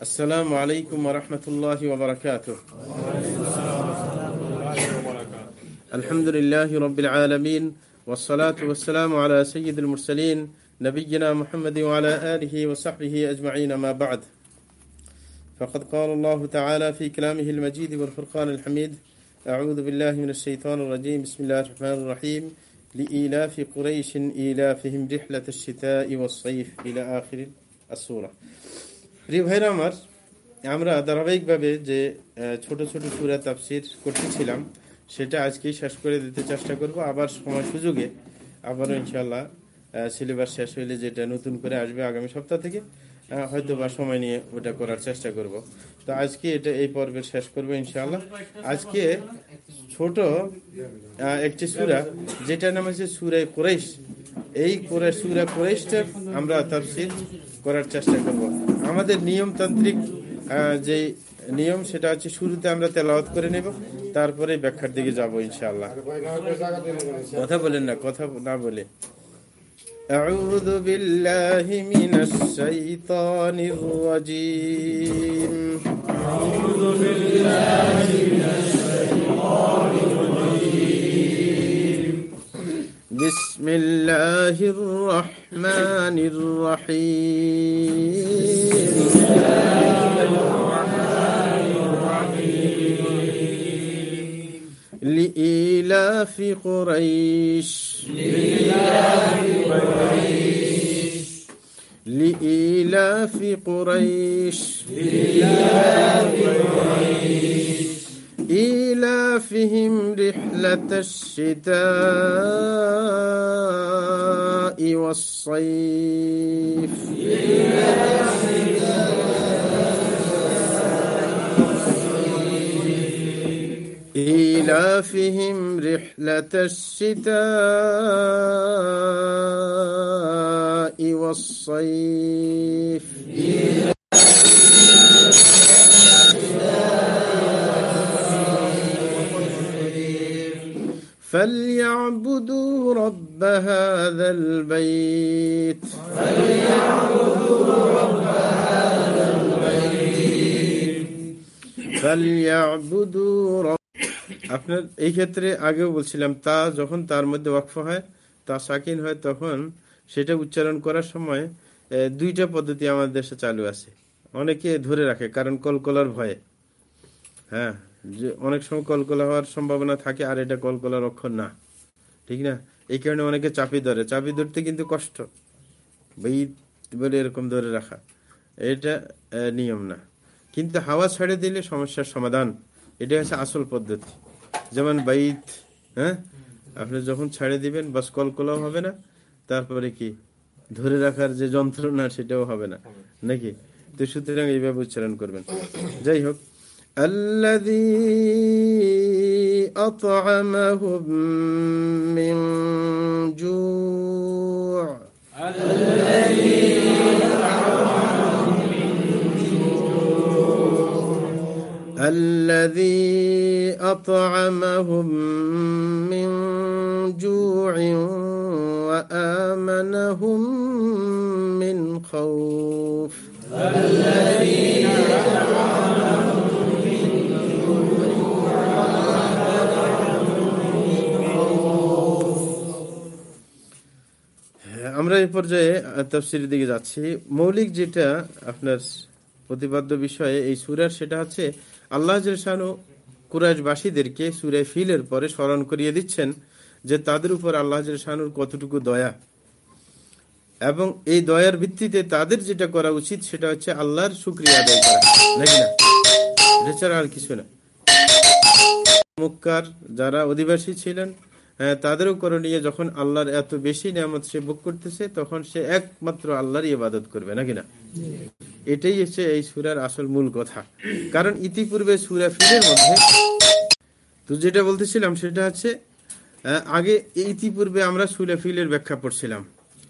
السلام عليكم ورحمة الله وبركاته. الحمد لله رب العالمين والصلاة والسلام على سيد المرسلين نبينا محمد وعلى آله وصحبه أجمعين ما بعد. فقد قال الله تعالى في كلامه المجيد والفرقان الحميد أعوذ بالله من الشيطان الرجيم بسم الله الرحمن الرحيم لإيلاف قريش إيلافهم رحلة الشتاء والصيف إلى آخر السورة. প্রিয় ভাইরা আমার, আমরা ধারাবাহিকভাবে যে ছোট ছোট সুরা তাফসির করতেছিলাম, সেটা আজকেই শেষ করে দিতে চেষ্টা করব। আবার সময় সুযোগে আবারও ইনশাল্লাহ সিলেবাস শেষ হইলে যেটা নতুন করে আসবে আগামী সপ্তাহ থেকে হয়তো বা সময় নিয়ে ওটা করার চেষ্টা করব। তো আজকে এটা এই পর্বের শেষ করব ইনশাল্লাহ আজকে ছোট একটি সুরা যেটা নাম হচ্ছে সুরে কোরেশ এই সুরা কোরেশটার আমরা তাফসির করার চেষ্টা করব। আমাদের নিয়মতান্ত্রিক যে নিয়ম সেটা হচ্ছে শুরুতে আমরা তেলাওয়াত করে নেব তারপরে ব্যাখ্যার দিকে যাব ইনশাআল্লাহ কথা বলেন না কথা না বলে أعوذ بالله من الشيطان الرجيم أعوذ بالله من الشيطان بسم الله الرحمن الرحيم. لإيلاف قريش. لإيلاف قريش لإيلاف قريش قريش. إيلافهم رحلة الشتاء والصيف. إيلافهم رحلة الشتاء আপনার এই ক্ষেত্রে আগেও বলছিলাম, তা যখন তার মধ্যে ওয়াকফ হয়, তা সাকিন হয়, তখন সেটা উচ্চারণ করার সময় দুইটা পদ্ধতি আমাদের দেশে চালু আছে। অনেকে ধরে রাখে, কারণ কলকলার ভয়ে। হ্যাঁ যে অনেক সময় কলকলা হওয়ার সম্ভাবনা থাকে, আর এটা কলকলার অক্ষর না। ঠিক না? এই কারণে অনেকে চাপি ধরে। চাপি ধরতে কিন্তু কষ্ট। বলে এরকম ধরে রাখা। এটা নিয়ম না। কিন্তু হাওয়া ছেড়ে দিলে সমস্যার সমাধান এটা হচ্ছে আসল পদ্ধতি যেমন বাইত হ্যাঁ আপনি যখন ছেড়ে দিবেন বাস কলকলাও হবে না তারপরে কি ধরে রাখার যে যন্ত্রণা সেটাও হবে না নাকি তো সুতরাং এইভাবে উচ্চারণ করবেন যাই হোক الذي أطعمهم من جوع الذي الذي أطعمهم من جوع وآمنهم من خوف الذي أطعمهم আমরা এই পর্যায়ে তফসির দিকে যাচ্ছি মৌলিক যেটা আপনার প্রতিপাদ্য বিষয়ে এই সুরার সেটা হচ্ছে আল্লাহ শানু কুরাইশবাসীদেরকে সুরে ফিলের পরে স্মরণ করিয়ে দিচ্ছেন যে তাদের উপর আল্লাহ শানুর কতটুকু দয়া। এবং এই দয়ার ভিত্তিতে তাদের যেটা করা উচিত সেটা হচ্ছে আল্লাহর শুক্রিয়া আদায় করা। নাকি না? এছাড়া আর কিছু না। মুক্কার যারা অধিবাসী ছিলেন হ্যাঁ তাদেরও করণীয় যখন আল্লাহর এত বেশি নিয়ামত সে ভোগ করতেছে, তখন সে একমাত্র আল্লাহরই ইবাদত করবে, নাকি না? এটাই হচ্ছে এই সুরার আসল মূল কথা। কারণ ইতিপূর্বে সুরা ফিলের মধ্যে তো যেটা বলতেছিলাম সেটা হচ্ছে আগে ইতিপূর্বে আমরা সুরে ফিলের ব্যাখ্যা পড়ছিলাম।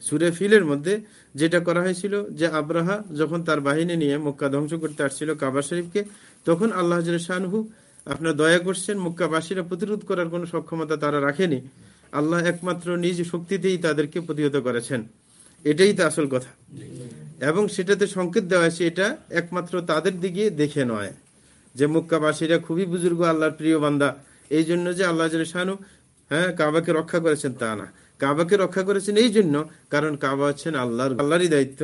সুরে ফিলের মধ্যে যেটা করা হয়েছিল যে আব্রাহা যখন তার বাহিনী নিয়ে মক্কা ধ্বংস করতে আসছিল কাবা শরীফকে, তখন আল্লাহ শাহু আপনার দয়া করছেন, মক্কাবাসীরা প্রতিরোধ করার কোনো সক্ষমতা তারা রাখেনি। আল্লাহ একমাত্র নিজ শক্তিতেই তাদেরকে প্রতিহত করেছেন। এটাই তো আসল কথা। এবং সেটাতে সংকেত দেওয়া হয়েছে, এটা একমাত্র তাদের দিকে দেখে নয়। যে মুক্কাবাসীরা খুবই বুজুর্গ আল্লাহর প্রিয় বান্দা, এই জন্য যে আল্লাহ শাহানু হ্যাঁ কাবাকে রক্ষা করেছেন তা না। কাবাকে রক্ষা করেছেন এই জন্য কারণ কাবা হচ্ছেন আল্লাহর, আল্লাহরই দায়িত্ব,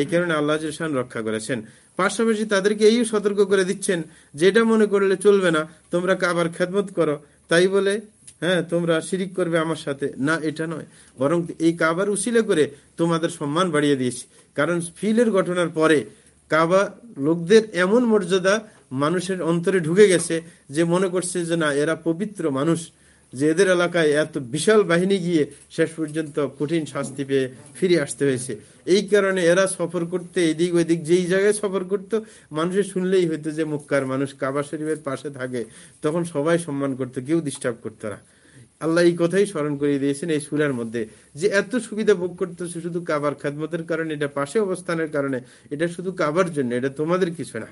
এই কারণে আল্লাহ শাহান রক্ষা করেছেন। পাশাপাশি তাদেরকে এই সতর্ক করে দিচ্ছেন যেটা মনে করলে চলবে না, তোমরা কাবার খেদমত করো। তাই বলে হ্যাঁ তোমরা শিরিক করবে আমার সাথে। না, এটা নয়। বরং এই কাবার উসিলে করে তোমাদের সম্মান বাড়িয়ে দিয়েছি। কারণ ফিলের ঘটনার পরে কাবা লোকদের এমন মর্যাদা মানুষের অন্তরে ঢুকে গেছে যে মনে করছে যে না, এরা পবিত্র মানুষ। যে এদের এলাকায় এত বিশাল বাহিনী গিয়ে শেষ পর্যন্ত কঠিন শাস্তি পেয়ে ফিরে আসতে হয়েছে। এই কারণে এরা সফর করতে এদিক ওইদিক যেই জায়গায় সফর করত, মানুষের শুনলেই হইতো যে মুক্কার মানুষ কাবা শরীফের পাশে থাকে। তখন সবাই সম্মান করতো, কেউ ডিস্টার্ব করতো না। আল্লাহ এই কথাই স্মরণ করিয়ে দিয়েছেন এই সুরার মধ্যে যে এত সুবিধা ভোগ করতেছে শুধু কাবার খাদমতের কারণে, এটা পাশে অবস্থানের কারণে, এটা শুধু কাবার জন্য, এটা তোমাদের কিছু না।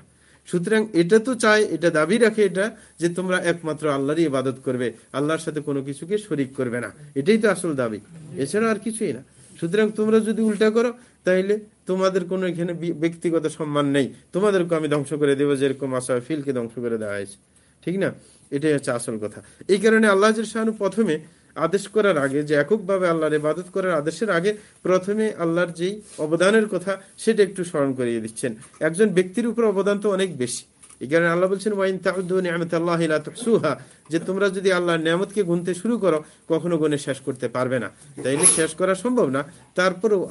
সুতরাং এটা তো চায়, এটা দাবি রাখে এটা, যে তোমরা একমাত্র আল্লাহরই ইবাদত করবে, আল্লাহর সাথে কোনো কিছুকে শরিক করবে না। এটাই তো আসল দাবি। এছাড়া আর কিছুই না। সুতরাং তোমরা যদি উল্টা করো, তাইলে তোমাদের কোনো এখানে ব্যক্তিগত সম্মান নেই। তোমাদেরকে আমি ধ্বংস করে দেবো, যেরকম আসা ফিলকে ধ্বংস করে দেওয়া হয়েছে। ঠিক না? এটাই হচ্ছে আসল কথা। এই কারণে আল্লাহ শাহানু প্রথমে আদেশ করার আগে, যে এককভাবে আল্লাহর ইবাদত করার আদেশের আগে প্রথমে আল্লাহর যেই অবদানের কথা, সেটা একটু স্মরণ করিয়ে দিচ্ছেন। একজন ব্যক্তির উপর অবদান তো অনেক বেশি। কারণে আল্লাহ বলছেন ওয়াইন তাউদ্দুহা যে তোমরা যদি আল্লাহর নিয়ামতকে গুনতে শুরু করো, কখনো গুনে শেষ করতে পারবে না। তাইলে শেষ করা সম্ভব না।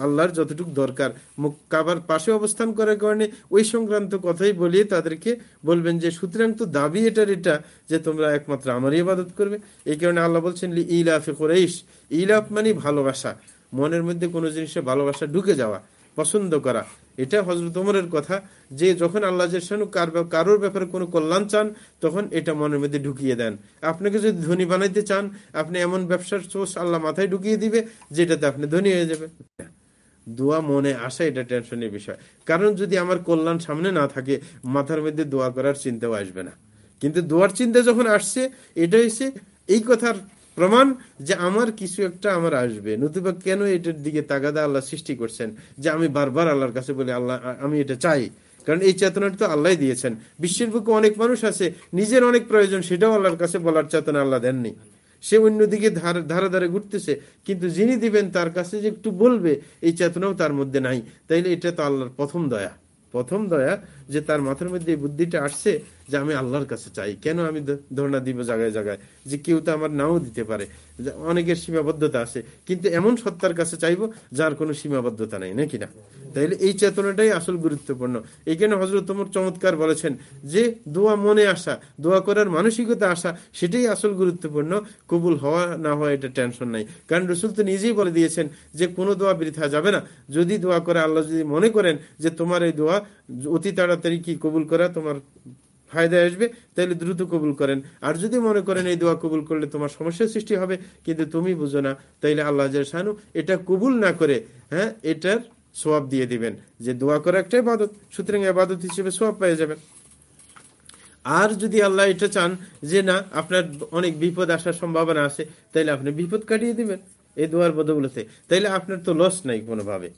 আল্লাহর যতটুকু দরকার, মুখ কাবার পাশে অবস্থান করার কারণে ওই সংক্রান্ত কথাই বলিয়ে তাদেরকে বলবেন যে, সুতরাং তো দাবি এটার এটা যে তোমরা একমাত্র আমারই ইবাদত করবে। এই কারণে আল্লাহ বলছেন ইলাফে কোরাইশ ইলাফ মানে ভালোবাসা। মনের মধ্যে কোনো জিনিসে ভালোবাসা ঢুকে যাওয়া, পছন্দ করা। এটা হজরত ওমরের কথা, যে যখন আল্লাহ কারোর ব্যাপারে কোনো কল্যাণ চান, তখন এটা মনের মধ্যে ঢুকিয়ে দেন। আপনাকে যদি ধনী বানাইতে চান, আপনি এমন ব্যবসার সোর্স আল্লাহ মাথায় ঢুকিয়ে দিবে, যেটাতে আপনি ধনী হয়ে যাবে দোয়া, মনে আসা এটা টেনশনের বিষয়। কারণ যদি আমার কল্যাণ সামনে না থাকে, মাথার মধ্যে দোয়া করার চিন্তাও আসবে না। কিন্তু দোয়ার চিন্তা যখন আসছে, এটা হচ্ছে এই কথার প্রমাণ যে আমার কিছু একটা আমার আসবে। নতুবা কেন এটার দিকে তাগাদা আল্লাহ সৃষ্টি করছেন? যে আমি বারবার আল্লাহর কাছে বলি, আল্লাহ আমি এটা চাই। কারণ এই চেতনাটা তো আল্লাহ দিয়েছেন। বিশ্বের বুকে অনেক মানুষ আছে, নিজের অনেক প্রয়োজন, সেটাও আল্লাহর কাছে বলার চেতনা আল্লাহ দেননি। সে অন্যদিকে ধারে ধারে ঘুরতেছে, কিন্তু যিনি দিবেন তার কাছে যে একটু বলবে, এই চেতনাও তার মধ্যে নাই। তাইলে এটা তো আল্লাহর প্রথম দয়া। প্রথম দয়া যে তার মাথার মধ্যে এই বুদ্ধিটা আসছে যে আমি আল্লাহর কাছে চাই। কেন আমি ধর্ণা দিব জায়গায় জায়গায়? যে কেউ তো আমার নাও দিতে পারে। অনেকের সীমাবদ্ধতা আছে। কিন্তু এমন সত্তার কাছে চাইব যার কোনো সীমাবদ্ধতা নেই, নাকি না? তাইলে এই চেতনাটাই আসল গুরুত্বপূর্ণ। এইখানে হজরত তোমার চমৎকার বলেছেন যে, দোয়া মনে আসা, দোয়া করার মানসিকতা আসা, সেটাই আসল গুরুত্বপূর্ণ। কবুল হওয়া না হওয়া এটা টেনশন নাই। কারণ রসুল তো নিজেই বলে দিয়েছেন যে, কোনো দোয়া বৃথা যাবে না। যদি দোয়া করে আল্লাহ যদি মনে করেন যে, তোমার এই দোয়া অতি তাড়াতাড়ি কি কবুল করা তোমার ফায়দা আসবে তাহলে দ্রুত কবুল করেন। আর যদি মনে করেন এই দোয়া কবুল করলে তোমার সমস্যার সৃষ্টি হবে, কিন্তু তুমি বুঝো না, তাইলে আল্লাহ শাহানু এটা কবুল না করে হ্যাঁ এটার সোয়াব দিয়ে দিবেন। যে দোয়া করা একটা ইবাদত, সুতরাং ইবাদত হিসেবে সোয়াব পেয়ে যাবেন আর যদি আল্লাহ এটা চান যে না, আপনার অনেক বিপদ আসার সম্ভাবনা আছে, তাইলে আপনি বিপদ কাটিয়ে দিবেন এই দোয়ার বদগুলোতে তাইলে আপনার তো লস নাই কোনোভাবে।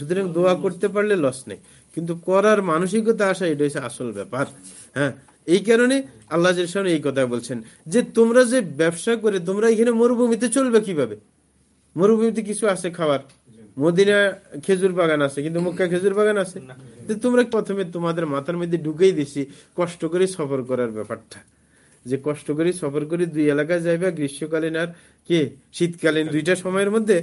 সুতরাং দোয়া করতে পারলে লস নেই। কিন্তু করার মানসিকতা আসা এটা হচ্ছে আসল ব্যাপার। হ্যাঁ? এই কারণে আল্লাহ এই কথা বলছেন যে তোমরা যে ব্যবসা করে তোমরা এখানে মরুভূমিতে চলবে কীভাবে? মরুভূমিতে কিছু আছে খাবার মদিনা খেজুর বাগান আছে কিন্তু মুখা খেজুর বাগান আছে। তোমরা প্রথমে তোমাদের মাথার মধ্যে ঢুকেই দিছি কষ্ট করে সফর করার ব্যাপারটা। যে কষ্ট করে, সফর করে, দুই এলাকায় যাইবে, গ্রীষ্মকালীন আর কে, শীতকালীন দুইটা সময়ের মধ্যে,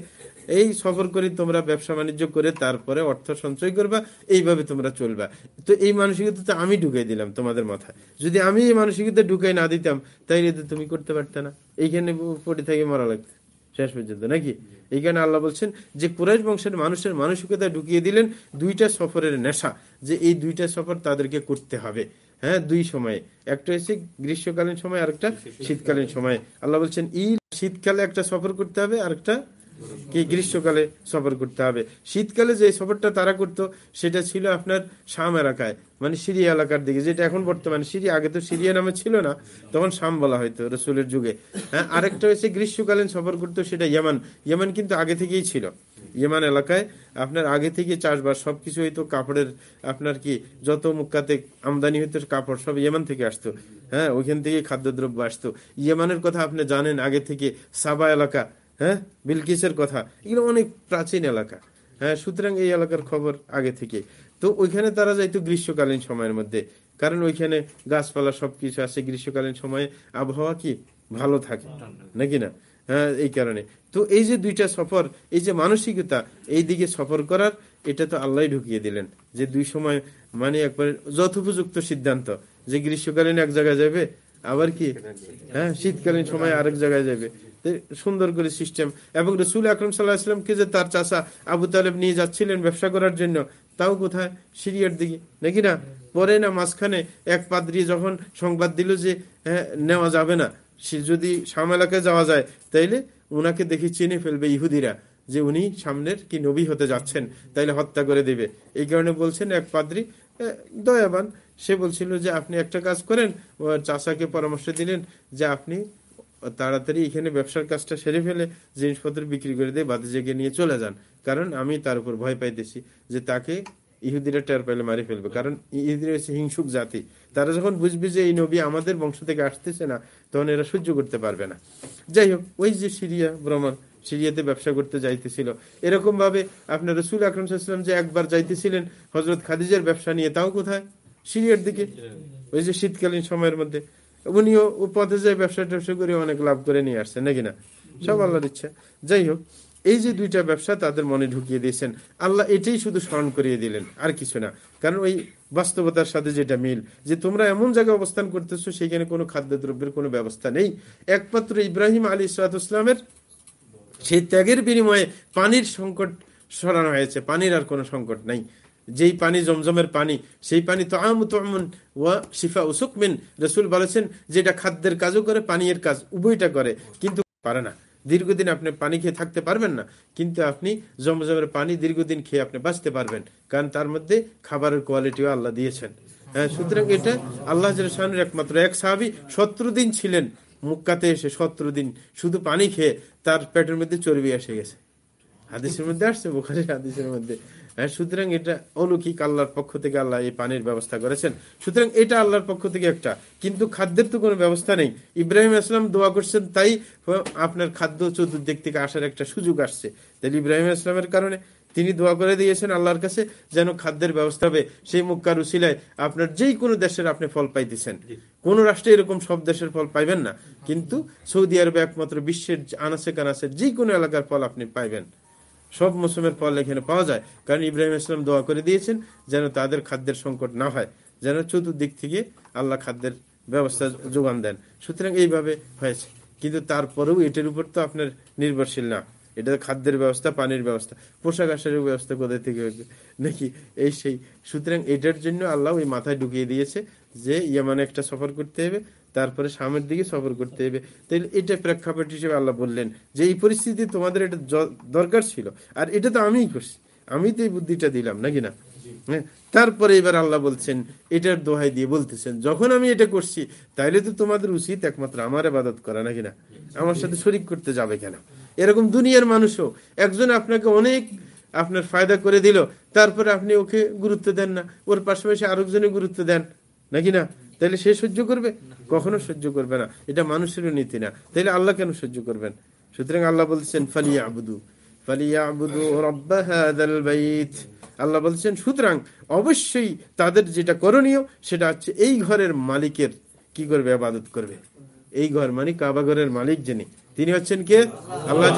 এই সফর করে, তোমরা ব্যবসা বাণিজ্য করে তারপরে অর্থ সঞ্চয় করবা, এইভাবে তোমরা চলবা। তো এই মানসিকতা তো আমি ঢুকাই দিলাম তোমাদের মাথায়। যদি আমি এই মানসিকতা ঢুকাই না দিতাম, তাইলে তো তুমি করতে পারতে না। এইখানে পড়ে থেকে মরা লাগতো শেষ পর্যন্ত, নাকি? এইখানে আল্লাহ বলছেন যে, কুরাইশ বংশের মানুষের মানসিকতা ঢুকিয়ে দিলেন দুইটা সফরের নেশা, যে এই দুইটা সফর তাদেরকে করতে হবে। হ্যাঁ দুই সময়ে। একটা হচ্ছে গ্রীষ্মকালীন সময়, আরেকটা শীতকালীন সময়। আল্লাহ বলছেন ই শীতকালে একটা সফর করতে হবে, আরেকটা কি গ্রীষ্মকালে সফর করতে হবে। শীতকালে যে সফরটা তারা করতো, সেটা ছিল আপনার শাম এলাকায় মানে সিরিয়া এলাকার দিকে, যেটা এখন বর্তমানে সিরিয়া, আগে তো সিরিয়া নামে ছিল না, তখন শাম বলা হয়তো রসুলের যুগে। হ্যাঁ আরেকটা হচ্ছে গ্রীষ্মকালীন সফর করতো, সেটা ইয়ামান। ইয়ামান কিন্তু আগে থেকেই ছিল। ইয়েমান এলাকায় আপনার আগে থেকে চাষবাস সবকিছু হইতো কাপড়ের আপনার কি, যত মুক্কাতে আমদানি হইতো কাপড় সব ইয়েমান থেকে আসতো। হ্যাঁ ওইখান থেকে খাদ্যদ্রব্য আসতো। ইয়েমানের কথা আপনি জানেন আগে থেকে, সাবা এলাকা হ্যাঁ বিলকিসের কথা, এগুলো অনেক প্রাচীন এলাকা। হ্যাঁ সুতরাং এই এলাকার খবর আগে থেকে। তো ওইখানে তারা যাইতো গ্রীষ্মকালীন সময়ের মধ্যে, কারণ ওইখানে গাছপালা সবকিছু আছে, গ্রীষ্মকালীন সময়ে আবহাওয়া কি, ভালো থাকে, নাকি না? হ্যাঁ এই কারণে। তো এই যে দুইটা সফর এই যে মানসিকতা এই দিকে সফর করার এটা তো আল্লাহ ঢুকিয়ে দিলেন যে দুই সময় মানে একবার যথোপযুক্ত সিদ্ধান্ত যে গ্রীষ্মকালীন এক জায়গায় যাবে আবার কি? হ্যাঁ শীতকালীন সময় আরেক জায়গায় যাবে। সুন্দর করে সিস্টেম এবং রসুল আকরম সাল্লাহামকে যে তার চাষা আবু তালেব নিয়ে যাচ্ছিলেন ব্যবসা করার জন্য তাও কোথায়? সিরিয়ার দিকে। নাকি না? পরে না মাঝখানে এক পাদ্রি যখন সংবাদ দিল যে হ্যাঁ, নেওয়া যাবে না সে যদি শাম এলাকায় যাওয়া যায়, তাইলে উনাকে দেখে চিনে ফেলবে ইহুদিরা যে উনি সামনের কি নবী হতে যাচ্ছেন, তাইলে হত্যা করে দেবে। এই কারণে বলছেন এক পাদ্রি দয়াবান। সে বলছিল যে, আপনি একটা কাজ করেন। চাষাকে পরামর্শ দিলেন যে, আপনি তাড়াতাড়ি এখানে ব্যবসার কাজটা সেরে ফেলে, জিনিসপত্র বিক্রি করে দিয়ে জেগে নিয়ে চলে যান। কারণ আমি তার উপর ভয় পাইতেছি যে, তাকে ইহুদিরা টের পাইলে মারি ফেলবে। কারণ ইহুদিরা হচ্ছে হিংসুক জাতি। তারা যখন বুঝবে যে এই নবী আমাদের বংশ থেকে আসতেছে না, তখন এরা সহ্য করতে পারবে না। যাই হোক, ওই যে সিরিয়া ভ্রমণ, সিরিয়াতে ব্যবসা করতে যাইতেছিল। এরকম ভাবে আপনার রসুল আকরমসাল্লাম যে একবার যাইতেছিলেন হজরত খাদিজার ব্যবসা নিয়ে, তাও কোথায়? সিরিয়ার দিকে। ওই যে শীতকালীন সময়ের মধ্যে। উনিও পথে যায় ব্যবসা ট্যাবসা করে অনেক লাভ করে নিয়ে আসছেন, নাকি না? সব আল্লাহর ইচ্ছা। যাই হোক এই যে দুইটা ব্যবসা তাদের মনে ঢুকিয়ে দিয়েছেন, আল্লাহ এটাই শুধু স্মরণ করিয়ে দিলেন, আর কিছু না। কারণ ওই বাস্তবতার সাথে যেটা মিল, যে তোমরা এমন জায়গায় অবস্থান করতেছো সেখানে কোনো খাদ্যদ্রব্যের কোনো ব্যবস্থা নেই। একমাত্র ইব্রাহিম আলী ইসলাতামের সেই ত্যাগের বিনিময়ে পানির সংকট সরানো হয়েছে, পানির আর কোনো সংকট নাই। যেই পানি জমজমের পানি, সেই পানি তো আমন ওয়া শিফা উসুকমিন রসুল বলেছেন, যেটা খাদ্যের কাজও করে, পানীয়ের কাজ উভয়টা করে, কিন্তু পারে না। দীর্ঘদিন আপনি পানি খেয়ে থাকতে পারবেন না, কিন্তু আপনি জমজমের পানি দীর্ঘদিন খেয়ে আপনি বাঁচতে পারবেন, কারণ তার মধ্যে খাবারের কোয়ালিটিও আল্লাহ দিয়েছেন। হ্যাঁ সুতরাং এটা আল্লাহ শাহানের একমাত্র এক সাহাবি সতেরো দিন ছিলেন, মুক্কাতে এসে সতেরো দিন শুধু পানি খেয়ে তার পেটের মধ্যে চর্বি এসে গেছে। হাদিসের মধ্যে আসছে, বোখারের হাদিসের মধ্যে। হ্যাঁ সুতরাং এটা অলৌকিক আল্লাহর পক্ষ থেকে আল্লাহ এই পানির ব্যবস্থা করেছেন। সুতরাং এটা আল্লাহর পক্ষ থেকে একটা। কিন্তু খাদ্যের তো কোনো ব্যবস্থা নেই। ইব্রাহিম আসলাম দোয়া করছেন তাই আপনার খাদ্য চতুর্দিক থেকে আসার একটা সুযোগ আসছে। তাহলে ইব্রাহিম আসলামের কারণে তিনি দোয়া করে দিয়েছেন আল্লাহর কাছে যেন খাদ্যের ব্যবস্থা হবে। সেই মুক্কার উসিলায় আপনার যেই কোনো দেশের আপনি ফল পাইতেছেন। কোন রাষ্ট্রে এরকম সব দেশের ফল পাইবেন না। কিন্তু সৌদি আরবে একমাত্র বিশ্বের আনাসে কানাসের যে কোনো এলাকার ফল আপনি পাইবেন। সব মৌসুমের ফল এখানে পাওয়া যায়। কারণ ইব্রাহিম ইসলাম দোয়া করে দিয়েছেন যেন তাদের খাদ্যের সংকট না হয়, যেন চতুর্দিক থেকে আল্লাহ খাদ্যের ব্যবস্থা যোগান দেন। সুতরাং এইভাবে হয়েছে। কিন্তু তারপরেও এটার উপর তো আপনার নির্ভরশীল না। এটা খাদ্যের ব্যবস্থা, পানির ব্যবস্থা, পোশাক আশাকের ব্যবস্থা কোথায় থেকে হয়েছে নাকি এই সেই? সুতরাং এটার জন্য আল্লাহ ওই মাথায় ঢুকিয়ে দিয়েছে যে ইয়ামানে একটা সফর করতে হবে। তারপরে সামনের দিকে সফর করতে হবে। তাহলে এটা প্রেক্ষাপট হিসেবে আল্লাহ বললেন যে, এই পরিস্থিতি তোমাদের এটা দরকার ছিল। আর এটা তো আমিই করছি। আমি তো এই বুদ্ধিটা দিলাম, নাকি না? হ্যাঁ তারপরে এবার আল্লাহ বলছেন, এটার দোহাই দিয়ে বলতেছেন, যখন আমি এটা করছি, তাইলে তো তোমাদের উচিত একমাত্র আমার আবাদত করা, নাকি না? আমার সাথে শরিক করতে যাবে কেন? এরকম দুনিয়ার মানুষও, একজন আপনাকে অনেক আপনার ফায়দা করে দিল, তারপরে আপনি ওকে গুরুত্ব দেন না। ওর পাশাপাশি আরেকজনে গুরুত্ব দেন, নাকি না? তাহলে সে সহ্য করবে? কখনো সহ্য করবে না। এটা মানুষেরও নীতি না। তাহলে আল্লাহ কেন সহ্য করবেন? সুতরাং আল্লাহ বলছেন ফালিয়া আবুদু আল্লাহ বলছেন, সুতরাং অবশ্যই তাদের যেটা করণীয়, সেটা হচ্ছে এই ঘরের মালিকের কি করবে? আবাদত করবে। এই ঘর মানে কাবা ঘরের মালিক যিনি, তিনি হচ্ছেন কে? আল্লাহ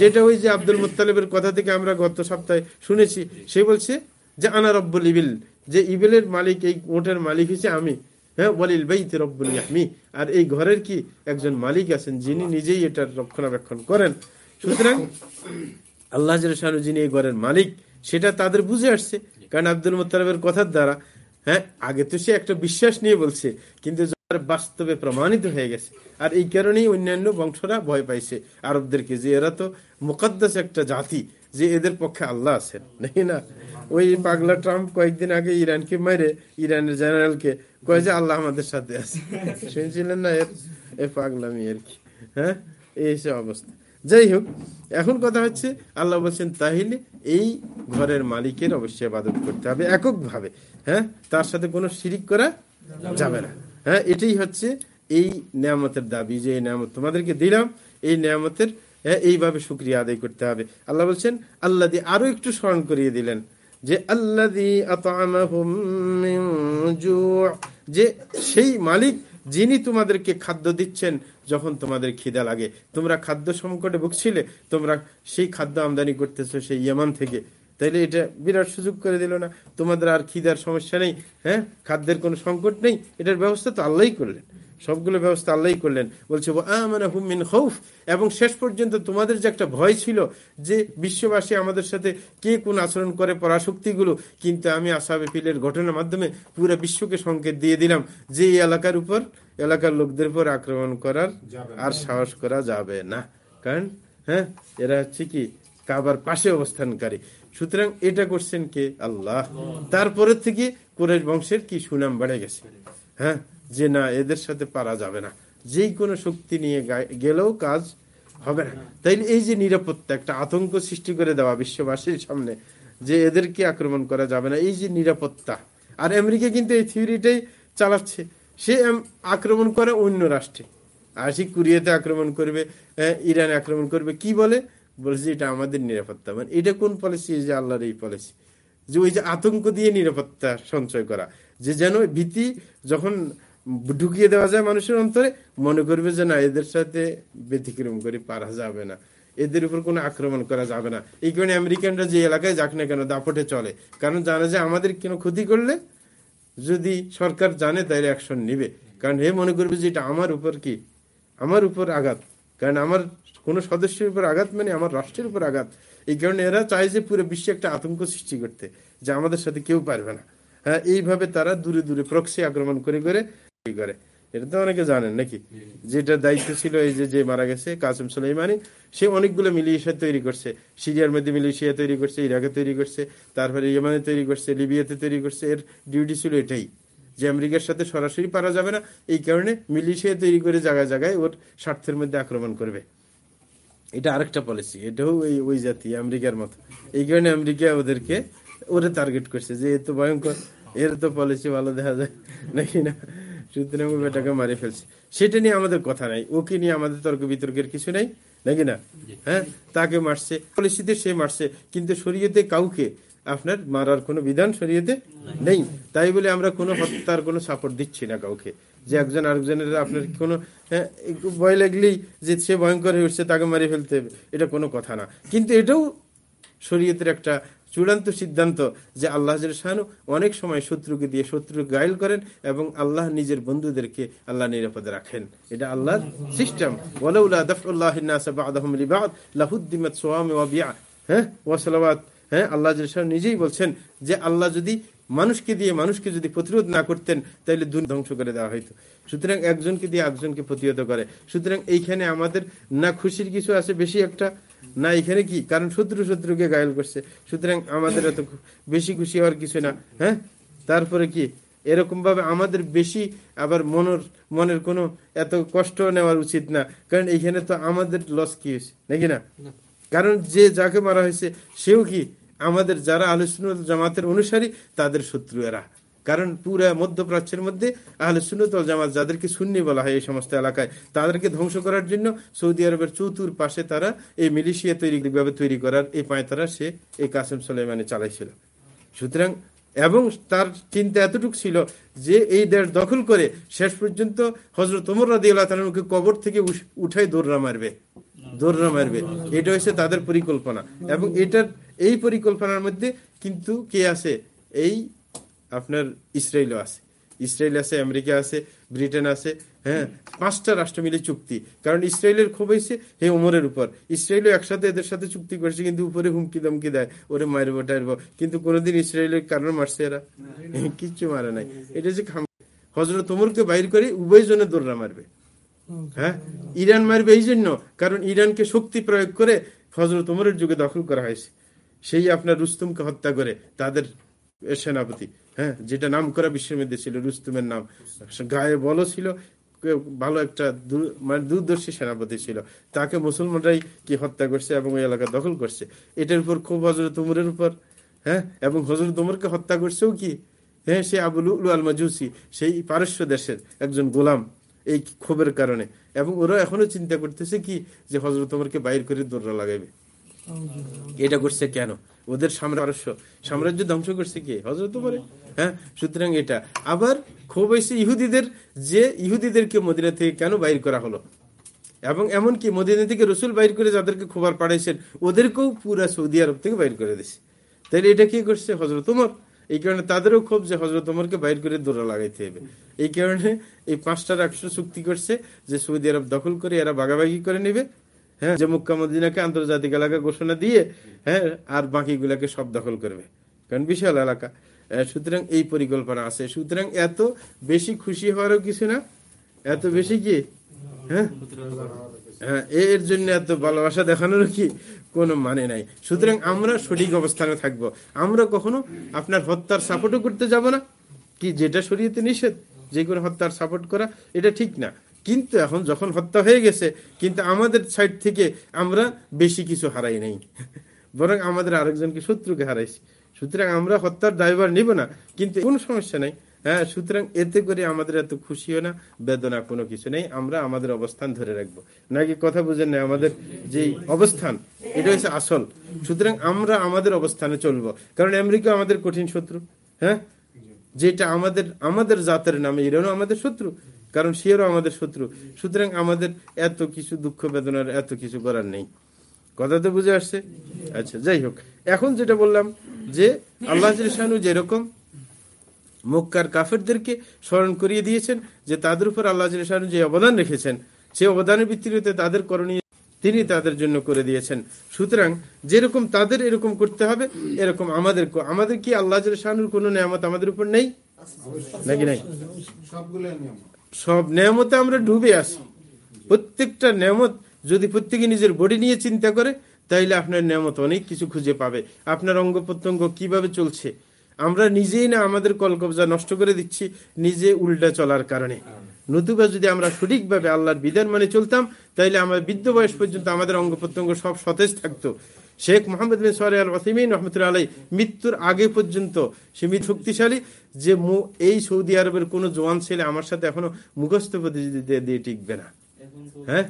যেটা ওই যে আব্দুল মুতালেবের কথা থেকে আমরা গত সপ্তাহে শুনেছি, সে বলছে যে, আনা রব্বুল ইবিল। যে ইবিলের মালিক, এই ওটের মালিক হচ্ছে আমি। আর এই ঘরের কি একজন মালিক আছেন যিনি নিজেই এটার রক্ষণাবেক্ষণ করেন? সুতরাং আল্লাহ যিনি এই ঘরের মালিক, সেটা তাদের বুঝে আসছে। কারণ আব্দুল মুতালেবের কথার দ্বারা হ্যাঁ আগে তো সে একটা বিশ্বাস নিয়ে বলছে, কিন্তু বাস্তবে প্রমাণিত হয়ে গেছে, আর এই কারণেই অন্যান্য বংশরা ভয় পাইছে। আরবদেরকে যে এরা তো মুকদ্দাস একটা জাতি, যে এদের পক্ষে আল্লাহ আছেন। নাকি না? ওই পাগলা ট্রাম্প কয়েকদিন আগে ইরানকে মেরে ইরানের জেনারেলকে যে আল্লাহ আমাদের সাথে আছে? শুনছিলেন না? এর পাগলামি আর কি। হ্যাঁ? এই অবস্থা। যাই হোক এখন কথা হচ্ছে আল্লাহ বলছেন তাহলে এই ঘরের মালিকের অবশ্যই আবাদত করতে হবে এককভাবে। হ্যাঁ? তার সাথে কোনো শিরিক করা যাবে না। হ্যাঁ? এটাই হচ্ছে এই নিয়ামতের দাবি যে এই নিয়ামত তোমাদেরকে দিলাম এই নিয়ামতের হ্যাঁ, এইভাবে শুক্রিয়া আদায় করতে হবে। আল্লাহ বলছেন আল্লাহ দিয়ে আরও একটু স্মরণ করিয়ে দিলেন যে আল্লাহ যে সেই মালিক যিনি তোমাদেরকে খাদ্য দিচ্ছেন, যখন তোমাদের খিদা লাগে। তোমরা খাদ্য সংকটে ভুগছিলে, তোমরা সেই খাদ্য আমদানি করতেছো সেই ইয়ামান থেকে। তাইলে এটা বিরাট সুযোগ করে দিল না। তোমাদের আর খিদার সমস্যা নেই হ্যাঁ? খাদ্যের কোনো সংকট নেই। এটার ব্যবস্থা তো আল্লাহ করলেন। সবগুলো ব্যবস্থা আল্লাহ করলেন। বলছে হুমিন খৌফ। এবং শেষ পর্যন্ত তোমাদের যে একটা ভয় ছিল যে বিশ্ববাসী আমাদের সাথে কে কোন আচরণ করে পরাশক্তিগুলো কিন্তু আমি আসাবে ফিলের ঘটনার মাধ্যমে পুরো বিশ্বকে সংকেত দিয়ে দিলাম যে এই এলাকার উপর এলাকার লোকদের উপর আক্রমণ করার আর সাহস করা যাবে না। কারণ হ্যাঁ এরা হচ্ছে কি কাবার পাশে অবস্থানকারী। সুতরাং এটা করছেন কে? আল্লাহ। তারপরের থেকে কোরেশ বংশের কি সুনাম বেড়ে গেছে? হ্যাঁ যে না, এদের সাথে পারা যাবে না। যেই কোনো শক্তি নিয়ে গেলেও কাজ হবে না। তাই এই যে নিরাপত্তা, একটা আতঙ্ক সৃষ্টি করে দেওয়া বিশ্ববাসীর সামনে, যে এদেরকে আক্রমণ করা যাবে না, এই যে নিরাপত্তা। আর আমেরিকা কিন্তু এই থিওরিটাই চালাচ্ছে। সে আক্রমণ করে অন্য রাষ্ট্রে। আসি কুরিয়াতে আক্রমণ করবে ইরানে আক্রমণ করবে। কি বলে? বলছে এটা আমাদের নিরাপত্তা। মানে এটা কোন পলিসি যে আল্লাহর এই পলিসি যে ওই যে আতঙ্ক দিয়ে নিরাপত্তা সঞ্চয় করা। যে যেন ভীতি যখন ঢুকিয়ে দেওয়া যায় মানুষের অন্তরে, মনে করবে যে না, এদের সাথে ব্যতিক্রম করে পারা যাবে না। এদের উপর কোনো আক্রমণ করা যাবে না। এই কারণে আমেরিকানরা যে এলাকায় যাক না কেন, দাপটে চলে। কারণ জানে যে আমাদের কেন ক্ষতি করলে যদি সরকার জানে, তাহলে অ্যাকশন নিবে। কারণ হে মনে করবে যে এটা আমার উপর কি? আমার উপর আঘাত। কারণ আমার কোনো সদস্যের উপর আঘাত মানে আমার রাষ্ট্রের উপর আঘাত। এই কারণে এরা চায় যে পুরো বিশ্বে একটা আতঙ্ক সৃষ্টি করতে, যে আমাদের সাথে কেউ পারবে না। হ্যাঁ এইভাবে তারা দূরে দূরে প্রক্সি আক্রমণ করে করে করে। এটা তো অনেকে জানেন নাকি? যেটা দায়িত্ব ছিল এই যে যে মারা গেছে কাসিম সুলাইমানি সে অনেকগুলো মিলিশিয়া তৈরি করছে। সিরিয়ার মধ্যে মিলিশিয়া তৈরি করছে ইরাকে তৈরি করছে তারপরে ইয়েমানে তৈরি করছে লিবিয়াতে তৈরি করছে। এর ডিউটি ছিল এটাই যে আমেরিকার সাথে সরাসরি পারা যাবে না। এই কারণে মিলিশিয়া তৈরি করে জায়গায় জায়গায় ওর স্বার্থের মধ্যে আক্রমণ করবে। এটা আরেকটা পলিসি এটাও ওই ওই জাতি আমেরিকার মতো। এই কারণে আমেরিকা ওদেরকে ওরা টার্গেট করছে যে এত ভয়ঙ্কর এর তো পলিসি ভালো দেখা যায় নাকি না? সুতরাং বেটাকে মারে ফেলছে। সেটা নিয়ে আমাদের কথা নাই। ওকে নিয়ে আমাদের তর্ক বিতর্কের কিছু নাই নাকি না? হ্যাঁ? তাকে মারছে। পলিসিতে সে মারছে। কিন্তু শরীয়তে কাউকে আপনার মারার কোনো বিধান শরীয়তে নেই। তাই বলে আমরা কোনো হত্যার কোনো সাপোর্ট দিচ্ছি না কাউকে। যে একজন আরেকজনের আপনার কোনো হ্যাঁ, ভয় লাগলেই যে সে ভয়ঙ্কর হয়ে উঠছে তাকে মারি ফেলতে হবে। এটা কোনো কথা না। কিন্তু এটাও শরীয়তের একটা চূড়ান্ত সিদ্ধান্ত যে আল্লাহ শাহানু অনেক সময় শত্রুকে দিয়ে শত্রু গাইল করেন এবং আল্লাহ নিজের বন্ধুদেরকে আল্লাহ নিরাপদে রাখেন। এটা আল্লাহর সিস্টেম। হ্যাঁ? হ্যাঁ? আল্লাহ নিজেই বলছেন যে আল্লাহ যদি মানুষকে দিয়ে মানুষকে যদি প্রতিরোধ না করতেন তাহলে ধ্বংস করে দেওয়া হয়তো সুতরাং একজনকে দিয়ে একজনকে প্রতিহত করে। সুতরাং এইখানে আমাদের না খুশির কিছু আছে বেশি একটা না এখানে কি? কারণ শত্রু শত্রুকে গায়ল করছে। সুতরাং আমাদের এত বেশি খুশি হওয়ার কিছু না হ্যাঁ? তারপরে কি? এরকম ভাবে আমাদের বেশি আবার মনের মনের কোনো এত কষ্ট নেওয়ার উচিত না। কারণ এখানে তো আমাদের লস কি হয়েছে নাকি না? কারণ যে যাকে মারা হয়েছে সেও কি? আমাদের যারা আলোচনা জামাতের অনুসারী তাদের শত্রু এরা। কারণ পুরা মধ্যপ্রাচ্যের মধ্যে আহলে সুন্নতল জামাত যাদেরকে সুন্নি বলা হয় এই সমস্ত এলাকায়, তাদেরকে ধ্বংস করার জন্য সৌদি আরবের চৌতুর পাশে তারা এই মিলিশিয়া তৈরি ভাবে তৈরি করার এই তারা সে এই কাসেম সোলেমানে চালাইছিল। সুতরাং এবং তার চিন্তা এতটুকু ছিল যে এই দেশ দখল করে শেষ পর্যন্ত হজরত ওমর রাদি আল্লাহ কবর থেকে উঠাই দৌড়া মারবে দৌড়া মারবে। এটা হচ্ছে তাদের পরিকল্পনা এবং এটার, এই পরিকল্পনার মধ্যে কিন্তু কে আছে? এই আপনার ইসরায়েলও আছে। ইসরায়েল আছে আমেরিকা আছে ব্রিটেন আছে হ্যাঁ পাঁচটা রাষ্ট্র মিলে চুক্তি। কারণ ইসরায়েলের ক্ষোভ হয়েছে হে ওমরের উপর। ইসরায়েলও একসাথে এদের সাথে চুক্তি করেছে কিন্তু উপরে হুমকি দমকি দেয়। ওরে মারবো টারবো কিন্তু কোনোদিন ইসরায়েলের কারণ মারছে এরা। কিচ্ছু মারে নাই। এটা যে হজরত ওমরকে বাইর করে উভয় জনে দৌড়া মারবে। হ্যাঁ? ইরান মারবে এই জন্য। কারণ ইরানকে শক্তি প্রয়োগ করে হজরত ওমরের যুগে দখল করা হয়েছে। সেই আপনার রুস্তুমকে হত্যা করে তাদের সেনাপতি হ্যাঁ যেটা নাম করা বিশ্বের মধ্যে ছিল, রুস্তুমের নাম। গায়ে বলো ছিল, ভালো একটা মানে দূরদর্শী সেনাপতি ছিল। তাকে মুসলমানরাই কি হত্যা করছে এবং ওই এলাকা দখল করছে? এটার উপর খুব হজরত উমরের উপর হ্যাঁ এবং হজরত উমরকে হত্যা করছেও কি? হ্যাঁ সে আবুল আল মাজুসি সেই পারস্য দেশের একজন গোলাম, এই ক্ষোভের কারণে। এবং ওরা এখনও চিন্তা করতেছে কি? যে হজরত উমরকে বাইর করে দৌড়া লাগাইবে। এটা করছে কেন? ওদের সাম্রাজ্য সাম্রাজ্য ধ্বংস করছে কে? হজরত হ্যাঁ সুতরাং এটা। আবার ইহুদিদের, যে ইহুদিদেরকে মদিনা থেকে কেন বাইর করা হলো? এবং এমনকি মদিনা থেকে রসুল বাইর করে যাদেরকে খোবার পাঠাইছেন ওদেরকেও পুরা সৌদি আরব থেকে বাইর করে দিছে। তাহলে এটা কি করছে? হজরত উমর এই কারণে তাদেরও ক্ষোভ যে হজরত উমরকে বাইর করে দৌড়া লাগাইতে হবে। এই কারণে এই পাঁচটা রাষ্ট্র চুক্তি করছে যে সৌদি আরব দখল করে এরা বাগাবাগি করে নেবে। হ্যাঁ যে মুক্কা মদিনাকে আন্তর্জাতিক এলাকা ঘোষণা দিয়ে হ্যাঁ আর বাকিগুলাকে সব দখল করবে। কারণ বিশাল এলাকা। সুতরাং এই পরিকল্পনা আছে। সুতরাং এত বেশি খুশি হওয়ারও কিছু না। এত বেশি কি? হ্যাঁ? হ্যাঁ এর জন্য এত ভালোবাসা দেখানোর কি কোনো মানে নাই। সুতরাং আমরা সঠিক অবস্থানে থাকব। আমরা কখনো আপনার হত্যার সাপোর্টও করতে যাব না। কি, যেটা শরীয়তে নিষেধ, যে কোনো হত্যার সাপোর্ট করা, এটা ঠিক না। কিন্তু এখন যখন হত্যা হয়ে গেছে, কিন্তু আমাদের সাইড থেকে আমরা বেশি কিছু হারাই নাই। বরং আমাদের আরেকজনকে শত্রুকে হারাইছি। সুতরাং আমরা হত্যার ড্রাইভার নিব না, কিন্তু কোনো সমস্যা নাই। হ্যাঁ সুতরাং এতে করে আমাদের এত খুশিও না, বেদনা কোনো কিছু নেই। আমরা আমাদের অবস্থান ধরে রাখব। নাকি কথা বুঝেন না আমাদের যে অবস্থান, এটা হচ্ছে আসল। সুতরাং আমরা আমাদের অবস্থানে চলবো। কারণ আমেরিকা আমাদের কঠিন শত্রু হ্যাঁ? যেটা আমাদের আমাদের জাতের নামে ইরানও আমাদের শত্রু। কারণ সেও আমাদের শত্রু। সুতরাং আমাদের এত কিছু দুঃখ বেদনার এত কিছু করার নেই। কথা তো বুঝে আসছে? আচ্ছা যাই হোক। এখন যেটা বললাম যে আল্লাহ যেরকম মক্কার কাফেরদেরকে স্মরণ করিয়ে দিয়েছেন যে তাদের উপর আল্লাহ যে অবদান রেখেছেন, সে অবদানের ভিত্তিতে তাদের করণীয় তিনি তাদের জন্য করে দিয়েছেন। সুতরাং যেরকম তাদের এরকম করতে হবে, এরকম আমাদের আমাদের কি আল্লাহ শাহানুর কোন নিয়ামত আমাদের উপর নেই? নাকি নাই? সব নিয়ামতে আমরা ডুবে আসি প্রত্যেকটা নিয়ামত যদি প্রত্যেকে নিজের বডি নিয়ে চিন্তা করে, তাইলে আপনার নিয়ামত অনেক কিছু খুঁজে পাবে। আপনার অঙ্গ প্রত্যঙ্গ কীভাবে চলছে? আমরা নিজেই না আমাদের কলকবজা নষ্ট করে দিচ্ছি, নিজে উল্টা চলার কারণে। নতুবা যদি আমরা সঠিকভাবে আল্লাহর বিধান মানে চলতাম, তাইলে আমার বৃদ্ধ বয়স পর্যন্ত আমাদের অঙ্গ প্রত্যঙ্গ সব সতেজ থাকতো। শেখ মোহাম্মদ বিন সোহার আল ওসিমিন আলাই মৃত্যুর আগে পর্যন্ত সে শক্তিশালী। যে এই সৌদি আরবের কোন জোয়ান ছেলে আমার সাথে এখনও মুখস্থ প্রতিযোগিতা দিয়ে টিকবে না। হ্যাঁ?